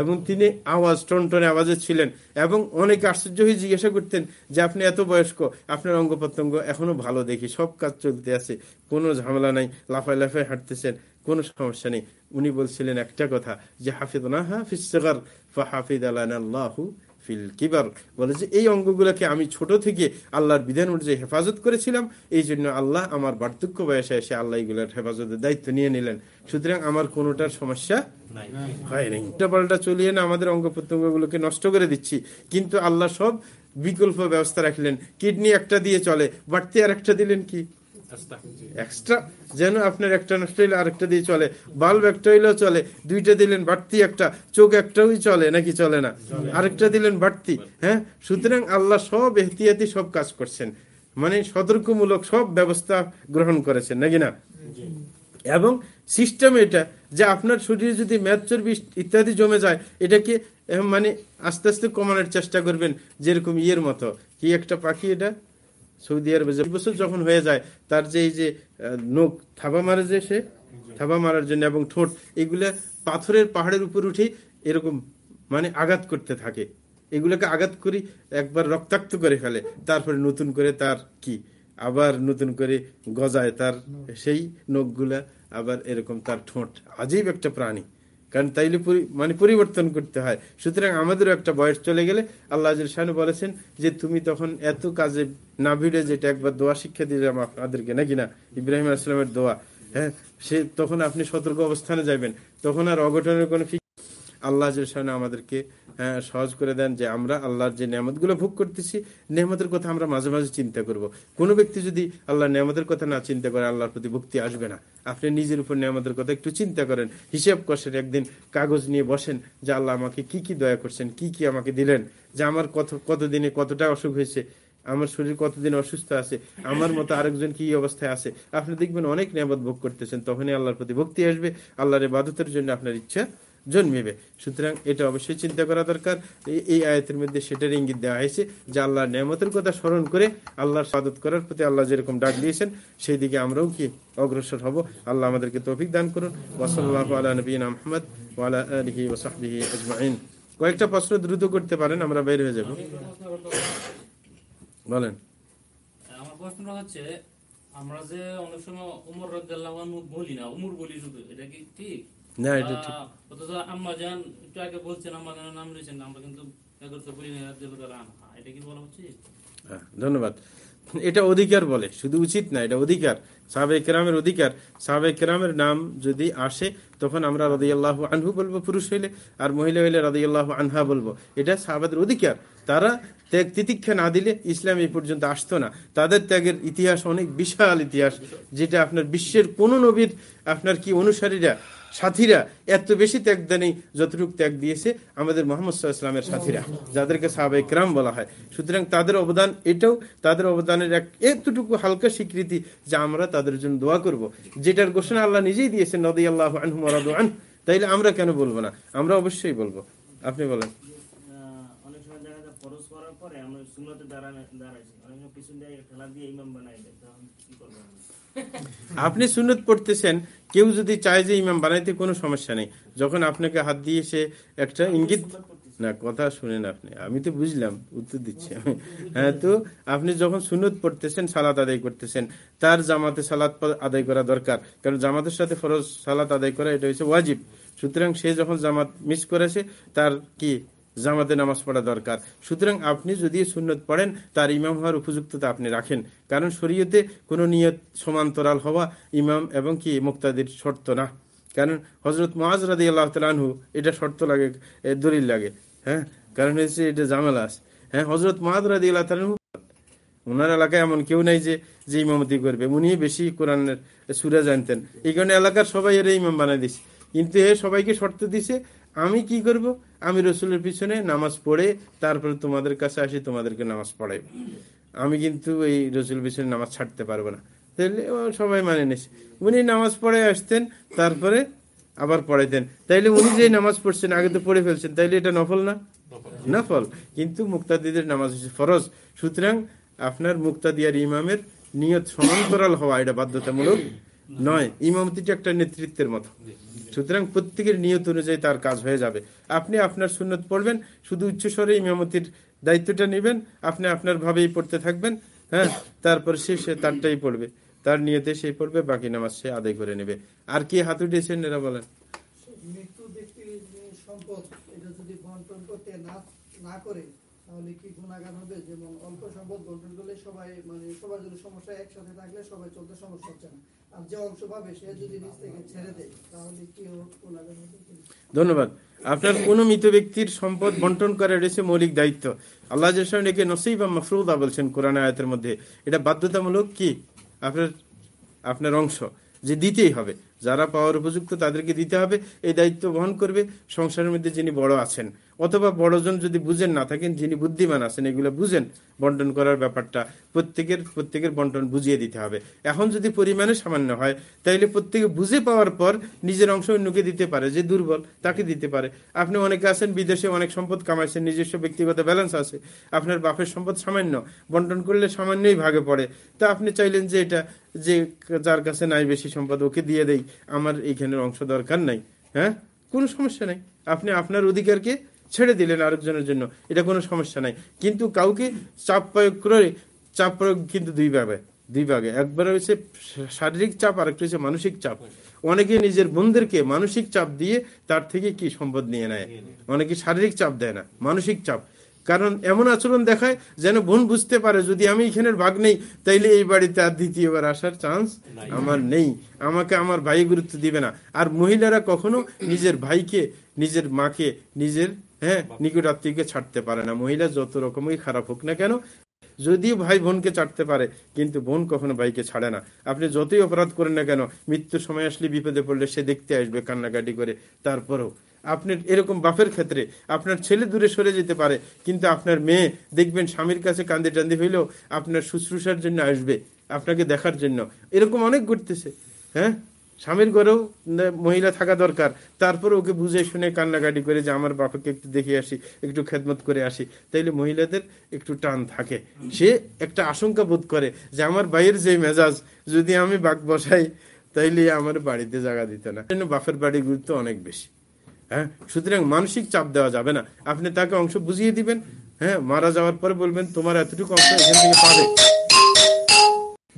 এবং তিনি আওয়াজ, টনটনে আওয়াজে ছিলেন এবং অনেক আশ্চর্য হয়ে জিজ্ঞাসা করতেন যে আপনি এত বয়স্ক, আপনার অঙ্গ প্রত্যঙ্গ এখনও ভালো দেখি, সব কাজ চলতে আছে, কোনো ঝামেলা নাই, লাফায় লাফায় হাঁটতেছেন, কোনো সমস্যা নেই। উনি বলছিলেন একটা কথা যে হাফিদ না, হাফিজ হাফিদ আল্লাহ ফিল কিবার। বলে যে এই অঙ্গগুলোকে আমি ছোট থেকে আল্লাহর বিধান অনুযায়ী হেফাজত করেছিলাম। এই জন্য আল্লাহ আমার বার্ধক্য বয়সে এসে আল্লাহ এগুলোর হেফাজতের দায়িত্ব নিয়ে নিলেন। সুতরাং আমার কোনোটার সমস্যা হয়নি পাল্টা চলিয়ে না আমাদের অঙ্গ প্রত্যঙ্গগুলোকে নষ্ট করে দিচ্ছি। কিন্তু আল্লাহ সব বিকল্প ব্যবস্থা রাখলেন। কিডনি একটা দিয়ে চলে বাড়তি আর একটা দিলেন কি? এক্সট্রা যেন আপনার একটা নষ্ট হইলে আরেকটা দিয়ে চলে। বাল্ব একটা হইলেও চলে দুইটা দিলেন বাড়তি একটা চোখ চলে নাকি চলে না? আরেকটা দিলেন বাড়তি হ্যাঁ? সুতরাং আল্লাহ সব এহতিয়াতি সব কাজ করছেন। মানে সতর্কমূলক সব ব্যবস্থা গ্রহণ করেছেন নাকি না? এবং সিস্টেম এটা যে আপনার শরীরে যদি ম্যাথ চর্বি ইত্যাদি জমে যায় এটাকে মানে আস্তে আস্তে কমানোর চেষ্টা করবেন যেরকম ইয়ের মতো। কি একটা পাখি এটা? সৌদি আরবে যে বছর যখন হয়ে যায়, তার যে এই যে নখ থাবা মারে যে সে, থাবা মারার জন্য এবং ঠোঁট, এগুলা পাথরের পাহাড়ের উপর উঠে এরকম মানে আঘাত করতে থাকে। এগুলোকে আঘাত করি একবার রক্তাক্ত করে ফেলে, তারপরে নতুন করে তার কি? আবার নতুন করে গজায় তার সেই নখগুলা, আবার এরকম তার ঠোঁট। আজীব একটা প্রাণী। কারণ তাইলে মানে পরিবর্তন করতে হয়। সুতরাং আমাদেরও একটা বয়স চলে গেলে আল্লাহ শাহানু বলেছেন যে, তুমি তখন এত কাজে না ভিড়ে যেটা একবার দোয়া শিক্ষা দিলাম আপনাদেরকে নাকি না ইব্রাহিম আসলামের দোয়া। হ্যাঁ সে তখন আপনি সতর্ক অবস্থানে যাবেন তখন আর অঘটনের কোনো আল্লাহ আমাদেরকে হ্যাঁ, সহজ করে দেন যে আমরা আল্লাহর যে নিয়ামতগুলো ভোগ করতেছি নিয়ামতের কথা আমরা মাঝে মাঝে চিন্তা করব। কোন ব্যক্তি যদি আল্লাহ নিয়ামতের কথা না চিন্তা করে আল্লাহর প্রতি ভক্তি আসবে না। আপনি নিজের উপর নিয়ামতের কথা একটু চিন্তা করেন। হিসেব কষেন একদিন কাগজ নিয়ে বসেন যে আল্লাহ আমাকে কি কি দয়া করছেন কি কি আমাকে দিলেন যে আমার কত কতদিনে কতটা অসুখ হয়েছে আমার শরীর কতদিন অসুস্থ আছে আমার মতো আরেকজন কি অবস্থায় আছে। আপনি দেখবেন অনেক নিয়ামত ভোগ করতেছেন তখনই আল্লাহর প্রতি ভক্তি আসবে আল্লাহর বাদতের জন্য আপনার ইচ্ছা জন্মিবে। সুতরাং এটা অবশ্যই চিন্তা করা দরকার। এই- আয়াতের মধ্যে সেটার ইঙ্গিত দেওয়া হয়েছে যে আল্লাহর নিয়ামতের কথা স্মরণ করে আল্লাহর সাদত করার প্রতি আল্লাহ যেরকম ডাক দিয়েছেন সেই দিকে আমরাও কি অগ্রসর হব? আল্লাহ আমাদেরকে তৌফিক দান করুন। ওসল্লাহ আজমাইন। কয়েকটা প্রশ্ন দ্রুত করতে পারেন, আমরা বের হয়ে যাব। বলেন। আমার যে অনেক সময় উমর রাদিয়াল্লাহু বলি না, উমর বলি শুধু, এটা কি ঠিক? না এটা ঠিক। আম্মা জান একটু আগে বলছেন আম্মা জানের নাম নিয়েছেন আমরা কিন্তু এগারোতে বলি না রাদিয়াল্লাহু আনহা এটা কি বলা উচিত হ্যাঁ, ধন্যবাদ। এটা অধিকার বলে শুধু উচিত না এটা অধিকার। সাহাবে কেরামের অধিকার। সাহাবে কেরামের নাম যদি আসে তখন আমরা রদিয়াল্লাহ আনহু বলব পুরুষ হইলে আর মহিলা হইলে রদিয়াল্লাহ আনহা বলব। এটা সাহাবাদের অধিকার। তারা ত্যাগ তিতিক্ষা না দিলে ইসলাম এই পর্যন্ত আসতো না। তাদের ত্যাগের ইতিহাস অনেক বিশাল ইতিহাস যেটা আপনার বিশ্বের কোন নবীর আপনার কি অনুসারীরা সাথীরা এত বেশি ত্যাগ দেয়নি, যতটুকু ত্যাগ দিয়েছে আমাদের মোহাম্মদ সাল্লামের সাথীরা, যাদেরকে সাহাবাই ক্রাম বলা হয়। সুতরাং তাদের অবদান এটাও, তাদের অবদানের এক এতটুকু হালকা স্বীকৃতি যে আমরা তাদের জন্য দোয়া করব। যেটার ঘোষণা আল্লাহ নিজেই দিয়েছেন নদী আল্লাহ আনহু মারাদু আন তাইলে আমরা কেন বলব না? আমরা অবশ্যই বলব। আপনি বলেন। পরে আমরা দাঁড়ানো দাঁড়াইছি। অনেক পিছন দিয়ে ঠেলা দিয়ে ইমাম বানাই দেয়, তখন কি করব? আপনি সুন্নত পড়তেছেন, কেউ যদি চায় যে ইমাম বানাইতে কোনো সমস্যা নেই। যখন আপনাকে হাত দিয়ে সে একটা ইঙ্গিত না, কথা শুনেন আপনি। আমি তো বুঝলাম, উত্তর দিচ্ছি হ্যাঁ তো আপনি যখন সুনত পড়তেছেন, সালাত আদায় করতেছেন, তার জামাতে সালাত আদায় করা দরকার। কারণ জামাতের সাথে ফরজ সালাত আদায় করা, এটা হচ্ছে ওয়াজিব। সুতরাং সে যখন জামাত মিস করেছে, তার কি জামাতে নামাজ পড়া দরকার। সুতরাং আপনি যদি সুন্নত পড়েন, তার ইমাম হওয়ার উপযুক্ততা আপনি রাখেন। কারণ শরীয়তে কোনো নিয়ত সমান্তরাল হওয়া ইমাম এবং কি মুক্তাদির শর্ত না। কারণ হজরত মহাজ রাদি আল্লাহ তালহু এটা শর্ত লাগে দলিল লাগে। হ্যাঁ? কারণ হচ্ছে এটা জামেলা হ্যাঁ? হজরত মহাজ রাদি আল্লাহ তালহু ওনার এলাকায় এমন কেউ নাই যে যে ইমামতি করবে। উনি বেশি কোরআনের সুরা জানতেন। এই কারণে এলাকার সবাই এর ইমাম বানাই দিছে। কিন্তু এ সবাইকে শর্ত দিছে আমি কি করব? আমি রসুলের পিছনে নামাজ পড়ে তারপরে তোমাদের কাছে আসি, তোমাদেরকে নামাজ পড়াই। আমি কিন্তু এই রসুল পিছনে নামাজ ছাড়তে পারব না। তাহলে সবাই মানে নিছে। উনি নামাজ পড়ে আসতেন, তারপরে আবার পড়াইতেন। তাইলে উনি যে নামাজ পড়ছেন, আগে তো পড়ে ফেলছেন, তাইলে এটা নফল না? নফল। কিন্তু মুক্তাদিদের নামাজ হচ্ছে ফরজ। সুতরাং আপনার মুক্তাদিয়ার ইমামের নিয়ত সমান্তরাল হওয়া এটা বাধ্যতামূলক নয়। ইমামতিটা একটা নেতৃত্বের মতো। সুতরাং প্রত্যেকের নিয়ত অনুযায়ী তার কাজ হয়ে যাবে। আপনি আপনার সুন্নত পড়বেন, শুধু উচ্চস্বরে ইমামতির দায়িত্বটা নেবেন, আপনি আপনার ভাবেই পড়তে থাকবেন হ্যাঁ? তারপর সে সে তারটাই পড়বে। তার নিয়তে সে পড়বে, বাকি নামাজ সে আদায় করে নেবে। আর কি হাত উঠিয়েছেন এরা বলেন। মৃত্যু সম্পদ, এটা যদি বন্টন করতে না করে তাহলে কি গুণাগান হবে? যেমন অল্প সম্পদ বন্টন করলে সবাই মানে সবার যদি সমস্যা একসাথে থাকলে সবাই চলতে সমস্যা হচ্ছে না। আর যে অংশ পাবে, সে যদি নিজ থেকে ছেড়ে দেয়, তাহলে কি গুণাগান হবে? ধন্যবাদ। আপনার কোন মৃত ব্যক্তির সম্পদ বন্টন করা রয়েছে মৌলিক দায়িত্ব। আল্লাহ একে নসিব বা মফরুদা বলছেন কোরআন আয়াতের মধ্যে। এটা বাধ্যতামূলক কি? আপনার আপনার অংশ যে দিতেই হবে। যারা পাওয়ার উপযুক্ত তাদেরকে দিতে হবে। এই দায়িত্ব বহন করবে। সংসারের মধ্যে যিনি বড় আছেন। অথবা বড়জন যদি বুঝেন না থাকেন, যিনি বুদ্ধিমান আছেন, এগুলো বুঝেন, বন্টন করার ব্যাপারটা প্রত্যেকের প্রত্যেকের বন্টন বুঝিয়ে দিতে হবে। এখন যদি পরিমাণে সামান্য হয়, তাইলে প্রত্যেকে বুঝে পাওয়ার পর নিজের অংশ অন্যকে দিতে পারে, যে দুর্বল, তাকে দিতে পারে। আপনি অনেকে আছেন, বিদেশে অনেক সম্পদ কামাইছেন, নিজস্ব ব্যক্তিগত ব্যালেন্স আছে, আপনার বাপের সম্পদ সামান্য, বন্টন করলে সামান্যই ভাগে পড়ে। তা আপনি চাইলেন যে এটা, যে যার কাছে নাই বেশি সম্পদ, ওকে দিয়ে দেই, আমার এইখানের অংশ দরকার নাই হ্যাঁ? কোনো সমস্যা নাই। আপনি আপনার অধিকারকে ছেড়ে দিলেন আরেকজনের জন্য। এটা কোনো সমস্যা নাই। কিন্তু কাউকে চাপ প্রয়োগ করে চাপ প্রয়োগ কিন্তু দুই ভাবে দুই ভাগে। একবার হচ্ছে শারীরিক চাপ আর একটা হচ্ছে মানসিক চাপ। অনেকে নিজের বোনদেরকে মানসিক চাপ দিয়ে তার থেকে কি সম্পদ নিয়ে নেয়? অনেকে শারীরিক চাপ দেয় না মানসিক চাপ। কারণ এমন আচরণ দেখায় যেন বোন বুঝতে পারে যদি আমি এখানের ভাগ নেই তাইলে এই বাড়িতে আর দ্বিতীয়বার আসার চান্স আমার নেই। আমাকে আমার ভাই গুরুত্ব দিবে না। আর মহিলারা কখনো নিজের ভাইকে নিজের মাকে নিজের হ্যাঁ নিকট আত্মীয়কে ছাড়তে পারে না। মহিলা যত রকমই খারাপ হোক না কেন যদিও ভাই বোনকে ছাড়তে পারে, কিন্তু বোন কখনো ভাইকে ছাড়ে না। আপনি যতই অপরাধ করেন না কেন, মৃত্যুর সময় আসলে বিপদে পড়লে সে দেখতে আসবে কান্নাকাটি করে। তারপরেও আপনার এরকম বাপের ক্ষেত্রে আপনার ছেলে দূরে সরে যেতে পারে, কিন্তু আপনার মেয়ে দেখবেন স্বামীর কাছে কান্দে টান্দি হইলেও আপনার শুশ্রূষার জন্য আসবে, আপনাকে দেখার জন্য। এরকম অনেক ঘটতেছে হ্যাঁ? স্বামীর ঘরেও মহিলা থাকা দরকার। তারপর ওকে বুঝে শুনে কান্নাকাটি করে যে, আমার বাবাকে একটু দেখে আসি, একটু খেদমত করে আসি। তাইলে মহিলাদের একটু টান থাকে। সে একটা আশঙ্কা বোধ করে যে, আমার বাইয়ের যে মেজাজ, যদি আমি বাঘ বসাই, তাইলে আমার বাড়িতে জায়গা দিত না। জন্য বাপের বাড়ির গুরুত্ব অনেক বেশি। হ্যাঁ? সুতরাং মানসিক চাপ দেওয়া যাবে না। আপনি তাকে অংশ বুঝিয়ে দিবেন হ্যাঁ? মারা যাওয়ার পরে বলবেন, তোমার এতটুকু অংশ এখান থেকে পাবে।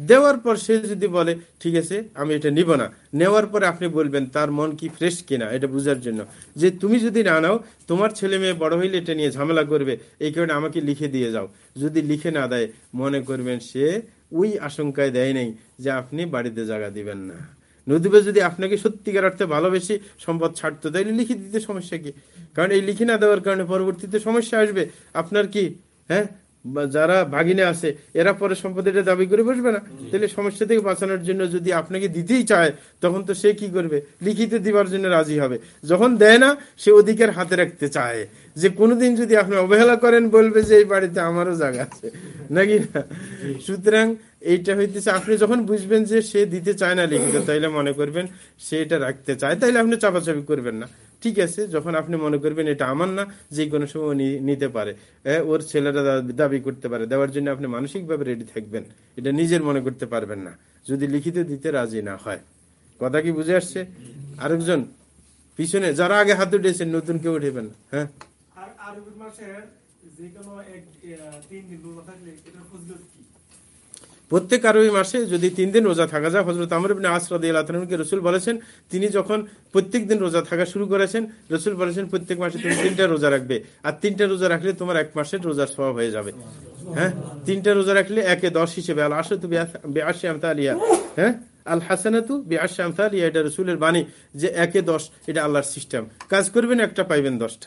দেওয়ার পর সে যদি বলে, ঠিক আছে, আমি এটা নিব না। নেওয়ার পরে আপনি বলবেন, তার মন কি ফ্রেশ কিনা? এটা বুঝার জন্য। যে তুমি যদি না নাও, তোমার ছেলে মেয়ে বড় হইলে এটা নিয়ে ঝামেলা করবে। এই কারণে আমাকে লিখে দিয়ে যাও। যদি লিখে না দেয়, মনে করবেন সে ওই আশঙ্কায় দেয় নাই যে আপনি বাড়িতে জায়গা দিবেন না। নদীবে যদি আপনাকে সত্যিকার অর্থে ভালোবেসে সম্পদ ছাড়তো তাইলে লিখে দিতে সমস্যা কি? কারণ এই লিখে না দেওয়ার কারণে পরবর্তীতে সমস্যা আসবে। আপনার কি হ্যাঁ? যারা ভাগিনে আছে এরা পরে সম্পত্তিটা দাবি করে বসবে না। তাহলে সমস্যা থেকে বাঁচানোর জন্য যদি আপনাকে দিতেই চায় তখন তো সে কি করবে? লিখিত দিবার জন্য রাজি হবে। যখন দেয় না সে অধিকার হাতে রাখতে চায়। যে কোনোদিন যদি আপনি অবহেলা করেন বলবে যে এই বাড়িতে আমারও জায়গা আছে। নাকি না? সুতরাং এইটা হইতেছে আপনি যখন বুঝবেন যে সে দিতে চায় না লিখিত তাইলে মনে করবেন সে এটা রাখতে চায়। তাইলে আপনি চাপাচাপি করবেন না। ঠিক আছে, যখন আপনি মনে করবেন এটা আমার না, যে কোনো সময় নিতে পারে। ওর ছেলেরা দাবি করতে পারে। দেওয়ার জন্য আপনি মানসিকভাবে রেডি থাকবেন। এটা নিজের মনে করতে পারবেন না। যদি লিখিত দিতে রাজি না হয়। কথা কি বুঝে আসছে? আরেকজন, পিছনে, যারা আগে হাত উঠেছেন, নতুন কেউ উঠেবেন হ্যাঁ? আর যে কোনো এক তিন দিন থাকলে কি? প্রত্যেক আরবি মাসে যদি তিন দিন রোজা থাকা যায় হজরত আমর ইবনে আসরাদ আল্লাহকে রসুল বলেছেন, তিনি যখন প্রত্যেক দিন রোজা থাকা শুরু করেছেন, রসুল বলেছেন প্রত্যেক মাসে তুমি তিনটা রোজা রাখবে। আর তিনটা রোজা রাখলে তোমার এক মাসের রোজার স্বভাব হয়ে যাবে। হ্যাঁ? তিনটা রোজা রাখলে একে দশ হিসেবে, আল আসে তো বেআশি আমতালিয়া হ্যাঁ? আল হাসানাতু বেআশি আমতালিয়া এটা রসুলের বাণী যে একে দশ, এটা আল্লাহর সিস্টেম। কাজ করবেন একটা পাইবেন দশটা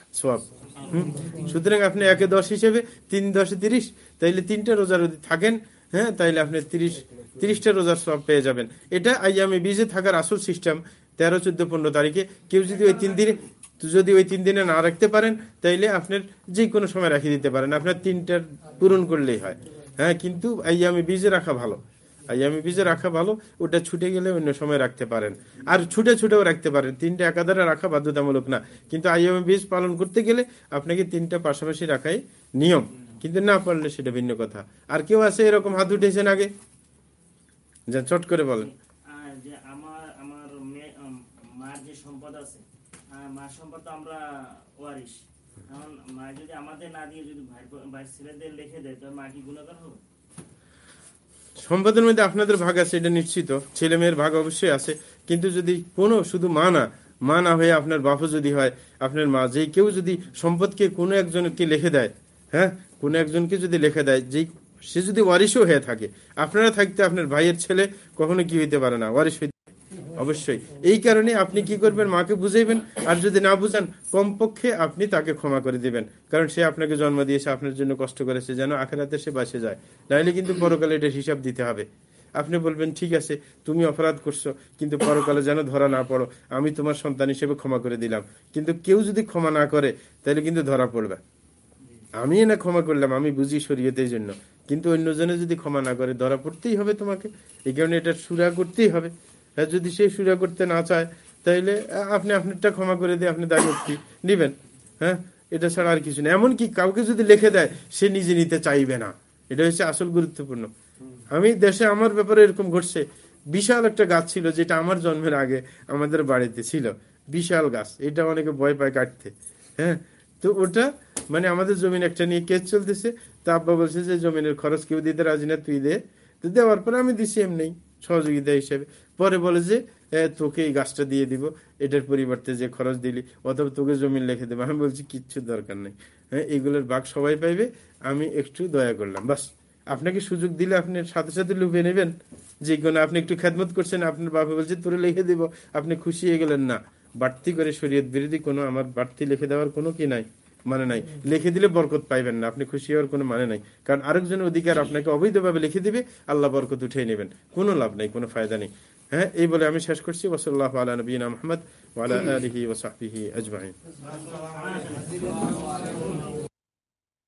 হুম? সুতরাং আপনি একে দশ হিসেবে, তিন দশে তিরিশ, তাইলে তিনটা রোজা যদি থাকেন হ্যাঁ তাইলে আপনি তিরিশ, তিরিশটা রোজার সব পেয়ে যাবেন। এটা আইয়ামে বিজে থাকার আসল সিস্টেম তেরো, চোদ্দ, পনেরো তারিখে। কেউ যদি ওই তিন দিনে, যদি ওই তিন দিনে না রাখতে পারেন, তাইলে আপনার যে কোনো সময় রাখিয়ে দিতে পারেন। আপনার তিনটার পূরণ করলেই হয়। হ্যাঁ কিন্তু আইয়ামে বিজে রাখা ভালো। আইয়ামে বীজে রাখা ভালো, ওটা ছুটে গেলে অন্য সময় রাখতে পারেন। আর ছুটে ছুটেও রাখতে পারেন। তিনটা একাধারে রাখা বাধ্যতামূলক না। কিন্তু আইয়ামে বীজ পালন করতে গেলে আপনাকে তিনটা পাশাপাশি রাখাই নিয়ম। কিন্তু না পারলে সেটা ভিন্ন কথা। আর কেউ আছে এরকম হাত উঠেছেন আগে? যা চট করে বলেন। আমার আমার মার যে সম্পদ আছে মার সম্পদ আমরা ওয়ারিশ। এখন মা যদি আমাদের না দিয়ে যদি ভাই ভাই ছেলেদের লিখে দেয় তো মা কি গুণাগার হবে? সম্পদের মধ্যে আপনাদের ভাগ আছে এটা নিশ্চিত। ছেলে মেয়ের ভাগ অবশ্যই আছে। কিন্তু যদি কোনো শুধু মা না মা না হয়ে আপনার বাপও যদি হয় আপনার মা যে কেউ যদি সম্পদকে কোনো একজনকে লিখে দেয় হ্যাঁ কোনো একজনকে যদি লিখে দেয়, যেই সে যদি ওয়ারিশও হয়ে থাকে, আপনারা থাকতে আপনার ভাইয়ের ছেলে কখনো কি হইতে পারে না, ওয়ারিশ অবশ্যই। এই কারণে আপনি কি করবেন, মাকে বুঝাইবেন, আর যদি না বুঝান, কমপক্ষে আপনি তাকে ক্ষমা করে দিবেন, কারণ সে আপনাকে জন্ম দিয়েছে, আপনার জন্য কষ্ট করেছে, যেন আখেরাতে সে বাসে যায়। নাইলে কিন্তু পরকালে এটা হিসাব দিতে হবে। আপনি বলবেন, ঠিক আছে, তুমি অপরাধ করছ, কিন্তু পরকালে যেন ধরা না পড়ো, আমি তোমার সন্তান হিসেবে ক্ষমা করে দিলাম। কিন্তু কেউ যদি ক্ষমা না করে, তাহলে কিন্তু ধরা পড়বে। আমি না ক্ষমা করলাম, আমি বুঝি শরীয়তের জন্য। কিন্তু অন্যজনে যদি ক্ষমা না করে, ধরা পড়তেই হবে তোমাকে। এই কারণে এটা সুরা করতেই হবে। যদি সে সুরা করতে না চায় তাহলে আপনি আপনারটা ক্ষমা করে দিয়ে আপনি দায়মুক্তি নিবেন। হ্যাঁ? এটা ছাড়া আর কিছু না এমনকি কাউকে যদি লিখে দেয়, সে নিজে নিতে চাইবে না। এটা হচ্ছে আসল গুরুত্বপূর্ণ। আমি দেশে আমার ব্যাপারে এরকম ঘটছে। বিশাল একটা গাছ ছিল, যেটা আমার জন্মের আগে আমাদের বাড়িতে ছিল। বিশাল গাছ। এটা অনেকে ভয় পায় কাটতে। হ্যাঁ? তো ওটা মানে আমাদের জমিন একটা নিয়ে কেস চলতেছে। তা আব্বা বলছে যে, জমিনের খরচ কেউ দিতে রাজি না, তুই দে। তো দেওয়ার পরে আমি দিছি এমনি, সহযোগিতা হিসেবে। পরে বলে যে তোকে এই গাছটা দিয়ে দিব, এটার পরিবর্তে যে খরচ দিলি, অথবা তোকে জমিন লিখে দেবো। আমি বলছি, কিচ্ছু দরকার নেই। হ্যাঁ এগুলোর বাঘ সবাই পাইবে, আমি একটু দয়া করলাম, বাস। আপনাকে সুযোগ দিলে আপনি সাথে সাথে লুপে নেবেন। যে কোনো, আপনি একটু খেদমত করছেন, আপনার বাবা বলছে, তোরে লিখে দিব, আপনি খুশি হয়ে গেলেন না। বাড়তি করে শরীয়ত বিরোধী কোনো আমার বাড়তি লিখে দেওয়ার কোনো কি নাই? মানে নাই। লিখে দিলে বরকত পাইবেন না। আপনি খুশি হওয়ার কোনো মানে নাই। কারণ আরেকজনের অধিকার আপনাকে অবৈধভাবে লিখে দিবে, আল্লাহ বরকত উঠিয়ে নেবেন। কোনো লাভ নাই, কোনো ফায়দা নেই। হ্যাঁ এই বলে আমি শেষ করছি। ওসল্লাহ আলা নবীনা মোহাম্মদ ওয়ালা আলহি ওসাহি আজমাইন।